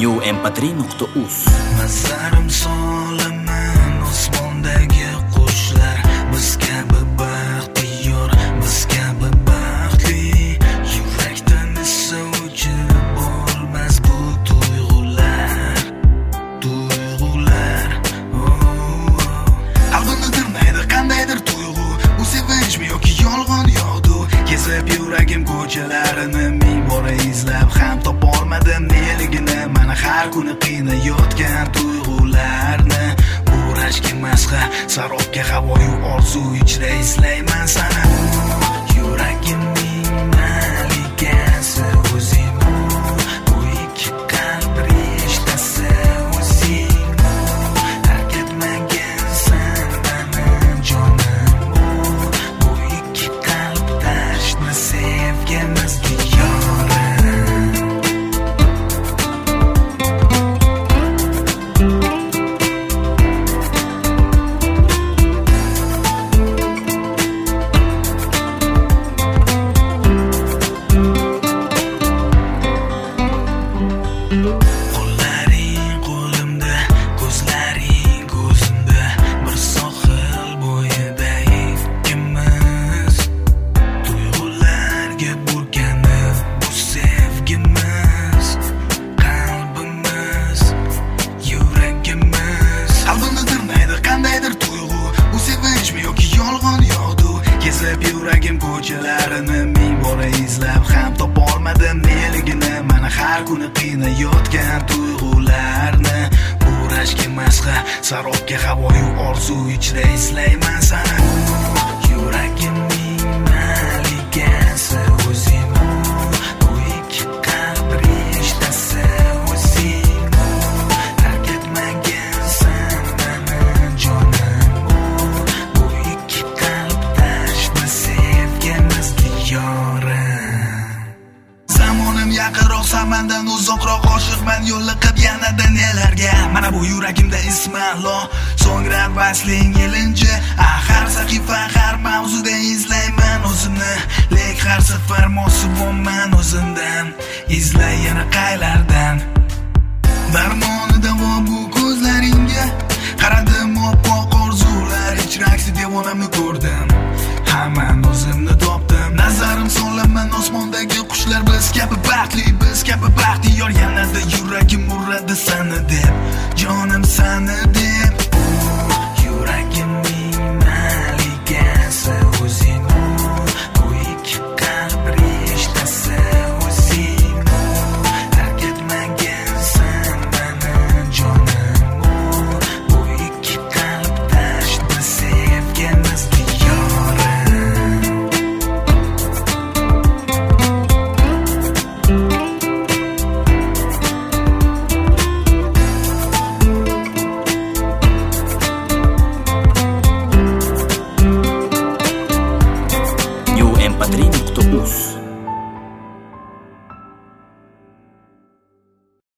newmp3.uz nazarim solaman osmondagi qushlar biz kabi baxtiyor biz kabi baxtli. Yurakdan esa o'chib bo'lmas bu tuyg'ular. Tuyg'ular. Oh. Qalbimni tirnaydi qandaydir tuyg'u? U sevinchmi yoki yolg'on yog'du kezib yuragim ko'chalarini ming bora izlab ham topolmadim neligini har kuni qiynayotgan tuyg'ularni bu rashk emasqa sarobga havoyu orzu ichra eslayman sani yuragimning malikasi o'zing bu ikki qalb rishtasi o'zing tark etmagansan mani jonim bu ikki qalb tashna sevgimiz kezib yuragim ko'chalarini ming bora izlab ham topolmadim neligini mana har kuni qiynayotgan tuyg'ularni. Bu rashk emasqa sarobga havoyu orzu ichra izlayman zamonim yaqinroq samandan uzoqroq oshiqman yo'liqib yanada nelarga. Mana bu yuragimda ismalo so'ngra vasling ilinji. Ah, har sahifa har mavzuda izlayman o'zimni. Lek har safar mosuvoman o'zimdan. Izlay yana qaylardan? Darmoni davo bu ko'zlaringga. Qaradim oppoq orzular ichra aksi devonamni ular biz kabi baxtli biz kabi baxtiyor. Yanada yuragim uradi sani deb. Jonim sani Patrick Topus.